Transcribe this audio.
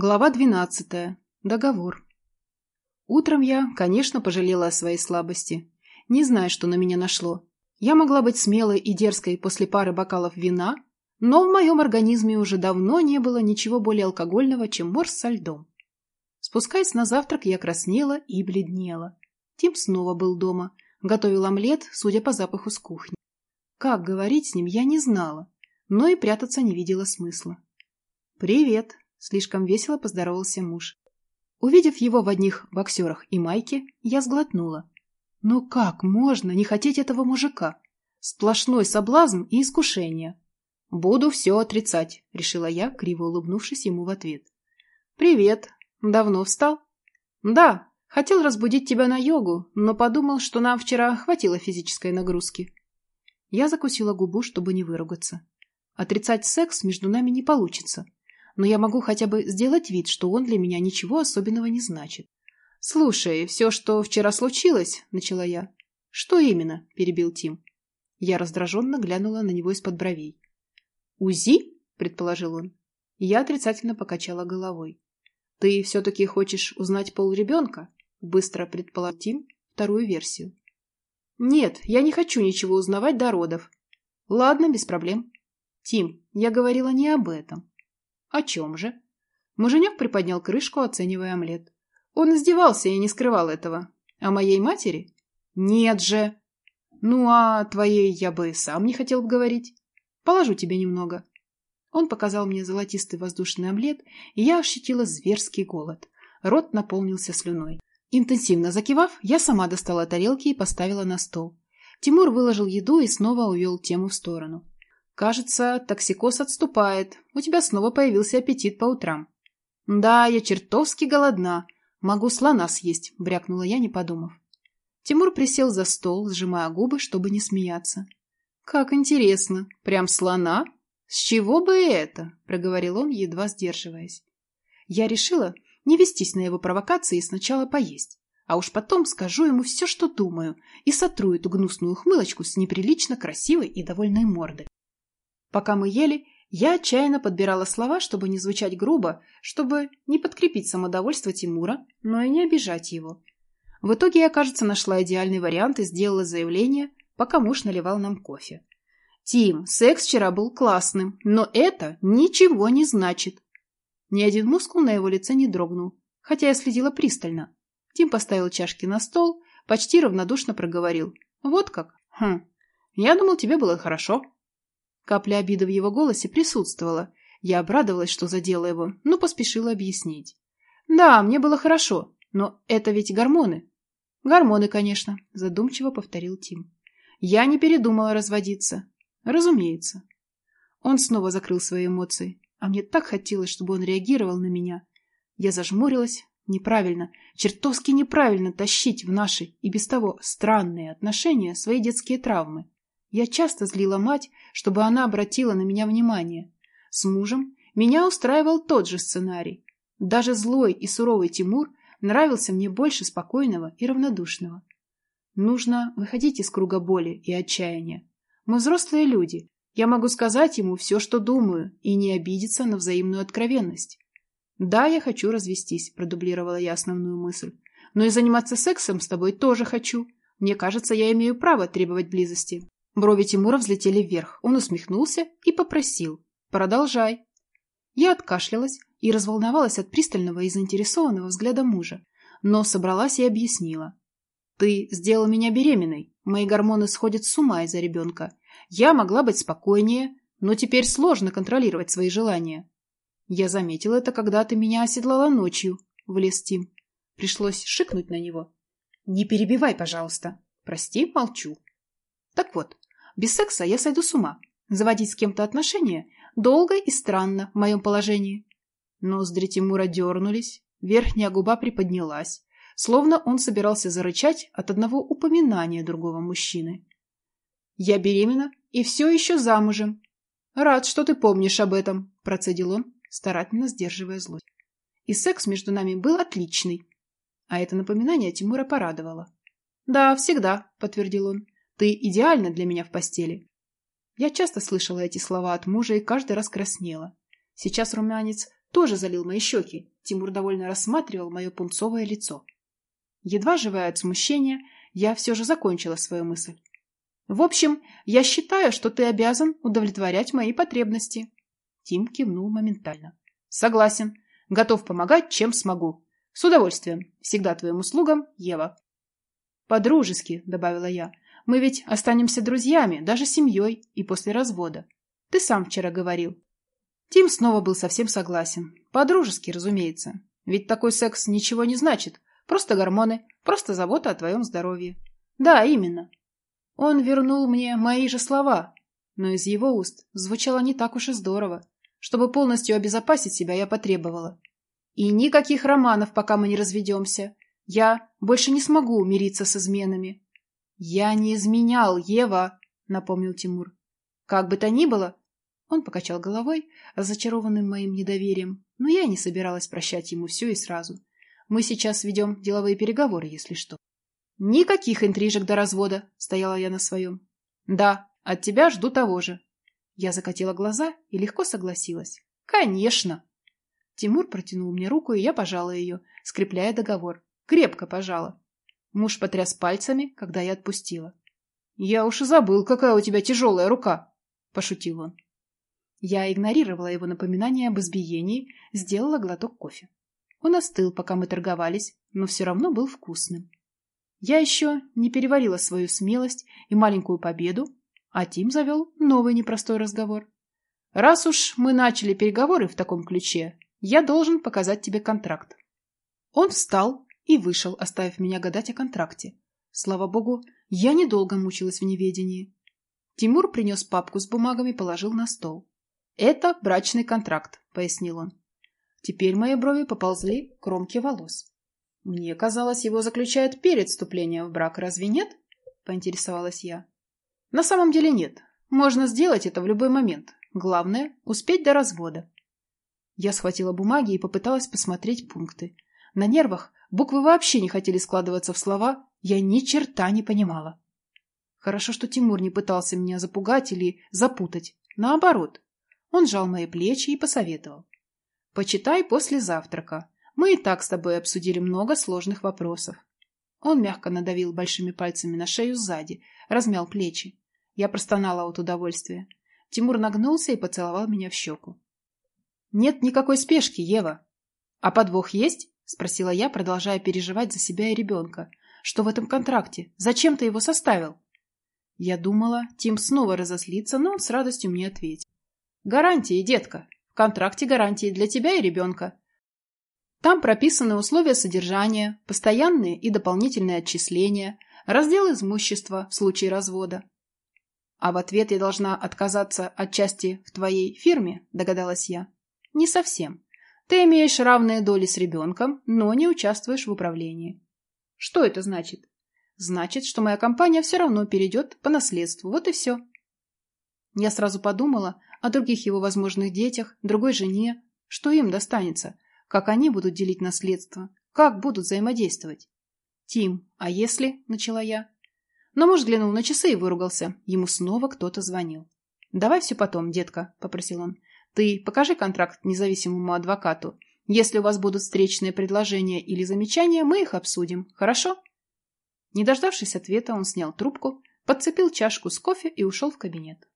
Глава двенадцатая. Договор. Утром я, конечно, пожалела о своей слабости. Не знаю, что на меня нашло. Я могла быть смелой и дерзкой после пары бокалов вина, но в моем организме уже давно не было ничего более алкогольного, чем морс со льдом. Спускаясь на завтрак, я краснела и бледнела. Тим снова был дома, готовил омлет, судя по запаху с кухни. Как говорить с ним, я не знала, но и прятаться не видела смысла. «Привет!» Слишком весело поздоровался муж. Увидев его в одних боксерах и майке, я сглотнула. Ну как можно не хотеть этого мужика? Сплошной соблазн и искушение. Буду все отрицать, решила я, криво улыбнувшись ему в ответ. Привет. Давно встал? Да, хотел разбудить тебя на йогу, но подумал, что нам вчера хватило физической нагрузки. Я закусила губу, чтобы не выругаться. Отрицать секс между нами не получится но я могу хотя бы сделать вид, что он для меня ничего особенного не значит. «Слушай, все, что вчера случилось», — начала я. «Что именно?» — перебил Тим. Я раздраженно глянула на него из-под бровей. «УЗИ?» — предположил он. Я отрицательно покачала головой. «Ты все-таки хочешь узнать пол ребенка?» — быстро предположил Тим вторую версию. «Нет, я не хочу ничего узнавать до родов». «Ладно, без проблем». «Тим, я говорила не об этом. О чем же? Муженек приподнял крышку, оценивая омлет. Он издевался и не скрывал этого. О моей матери? Нет же. Ну, а твоей я бы сам не хотел говорить. Положу тебе немного. Он показал мне золотистый воздушный омлет, и я ощутила зверский голод. Рот наполнился слюной. Интенсивно закивав, я сама достала тарелки и поставила на стол. Тимур выложил еду и снова увел тему в сторону. Кажется, токсикоз отступает. У тебя снова появился аппетит по утрам. Да, я чертовски голодна. Могу слона съесть, брякнула я, не подумав. Тимур присел за стол, сжимая губы, чтобы не смеяться. Как интересно. Прям слона? С чего бы это? проговорил он, едва сдерживаясь. Я решила не вестись на его провокации и сначала поесть. А уж потом скажу ему все, что думаю, и сотру эту гнусную ухмылочку с неприлично красивой и довольной мордой. Пока мы ели, я отчаянно подбирала слова, чтобы не звучать грубо, чтобы не подкрепить самодовольство Тимура, но и не обижать его. В итоге я, кажется, нашла идеальный вариант и сделала заявление, пока муж наливал нам кофе. «Тим, секс вчера был классным, но это ничего не значит». Ни один мускул на его лице не дрогнул, хотя я следила пристально. Тим поставил чашки на стол, почти равнодушно проговорил. «Вот как? Хм. Я думал, тебе было хорошо». Капля обиды в его голосе присутствовала. Я обрадовалась, что задела его, но поспешила объяснить. «Да, мне было хорошо, но это ведь гормоны». «Гормоны, конечно», — задумчиво повторил Тим. «Я не передумала разводиться». «Разумеется». Он снова закрыл свои эмоции, а мне так хотелось, чтобы он реагировал на меня. Я зажмурилась. Неправильно, чертовски неправильно тащить в наши и без того странные отношения свои детские травмы. Я часто злила мать, чтобы она обратила на меня внимание. С мужем меня устраивал тот же сценарий. Даже злой и суровый Тимур нравился мне больше спокойного и равнодушного. Нужно выходить из круга боли и отчаяния. Мы взрослые люди. Я могу сказать ему все, что думаю, и не обидеться на взаимную откровенность. Да, я хочу развестись, продублировала я основную мысль. Но и заниматься сексом с тобой тоже хочу. Мне кажется, я имею право требовать близости. Брови Тимура взлетели вверх. Он усмехнулся и попросил. «Продолжай». Я откашлялась и разволновалась от пристального и заинтересованного взгляда мужа, но собралась и объяснила. «Ты сделал меня беременной. Мои гормоны сходят с ума из-за ребенка. Я могла быть спокойнее, но теперь сложно контролировать свои желания». «Я заметила это, когда ты меня оседлала ночью», — влез Тим. Пришлось шикнуть на него. «Не перебивай, пожалуйста». «Прости, молчу». Так вот, без секса я сойду с ума. Заводить с кем-то отношения долго и странно в моем положении. Ноздри Тимура дернулись, верхняя губа приподнялась, словно он собирался зарычать от одного упоминания другого мужчины. «Я беременна и все еще замужем. Рад, что ты помнишь об этом», – процедил он, старательно сдерживая злость. И секс между нами был отличный. А это напоминание Тимура порадовало. «Да, всегда», – подтвердил он. Ты идеальна для меня в постели. Я часто слышала эти слова от мужа и каждый раз краснела. Сейчас румянец тоже залил мои щеки. Тимур довольно рассматривал мое пунцовое лицо. Едва живая от смущения, я все же закончила свою мысль. В общем, я считаю, что ты обязан удовлетворять мои потребности. Тим кивнул моментально. Согласен. Готов помогать, чем смогу. С удовольствием. Всегда твоим услугам, Ева. По-дружески, добавила я. Мы ведь останемся друзьями, даже семьей, и после развода. Ты сам вчера говорил. Тим снова был совсем согласен. По-дружески, разумеется. Ведь такой секс ничего не значит. Просто гормоны, просто забота о твоем здоровье. Да, именно. Он вернул мне мои же слова, но из его уст звучало не так уж и здорово. Чтобы полностью обезопасить себя, я потребовала. И никаких романов, пока мы не разведемся. Я больше не смогу мириться с изменами. Я не изменял, Ева, напомнил Тимур. Как бы то ни было, он покачал головой, разочарованным моим недоверием, но я не собиралась прощать ему все и сразу. Мы сейчас ведем деловые переговоры, если что. Никаких интрижек до развода, стояла я на своем. Да, от тебя жду того же. Я закатила глаза и легко согласилась. Конечно. Тимур протянул мне руку, и я пожала ее, скрепляя договор. Крепко пожала. Муж потряс пальцами, когда я отпустила. «Я уж и забыл, какая у тебя тяжелая рука!» – пошутил он. Я игнорировала его напоминание об избиении, сделала глоток кофе. Он остыл, пока мы торговались, но все равно был вкусным. Я еще не переварила свою смелость и маленькую победу, а Тим завел новый непростой разговор. «Раз уж мы начали переговоры в таком ключе, я должен показать тебе контракт». Он встал и вышел, оставив меня гадать о контракте. Слава богу, я недолго мучилась в неведении. Тимур принес папку с бумагами и положил на стол. «Это брачный контракт», — пояснил он. Теперь мои брови поползли к кромке волос. «Мне казалось, его заключают перед вступлением в брак, разве нет?» — поинтересовалась я. «На самом деле нет. Можно сделать это в любой момент. Главное — успеть до развода». Я схватила бумаги и попыталась посмотреть пункты. На нервах буквы вообще не хотели складываться в слова, я ни черта не понимала. Хорошо, что Тимур не пытался меня запугать или запутать. Наоборот, он сжал мои плечи и посоветовал. «Почитай после завтрака. Мы и так с тобой обсудили много сложных вопросов». Он мягко надавил большими пальцами на шею сзади, размял плечи. Я простонала от удовольствия. Тимур нагнулся и поцеловал меня в щеку. «Нет никакой спешки, Ева». «А подвох есть?» — спросила я, продолжая переживать за себя и ребенка. «Что в этом контракте? Зачем ты его составил?» Я думала, Тим снова разозлится, но он с радостью мне ответил. Гарантии, детка. В контракте гарантии для тебя и ребенка. Там прописаны условия содержания, постоянные и дополнительные отчисления, раздел имущества в случае развода. А в ответ я должна отказаться от части в твоей фирме, догадалась я. Не совсем. Ты имеешь равные доли с ребенком, но не участвуешь в управлении. Что это значит? Значит, что моя компания все равно перейдет по наследству. Вот и все. Я сразу подумала, о других его возможных детях, другой жене. Что им достанется? Как они будут делить наследство? Как будут взаимодействовать? «Тим, а если?» – начала я. Но муж глянул на часы и выругался. Ему снова кто-то звонил. «Давай все потом, детка», – попросил он. «Ты покажи контракт независимому адвокату. Если у вас будут встречные предложения или замечания, мы их обсудим. Хорошо?» Не дождавшись ответа, он снял трубку, подцепил чашку с кофе и ушел в кабинет.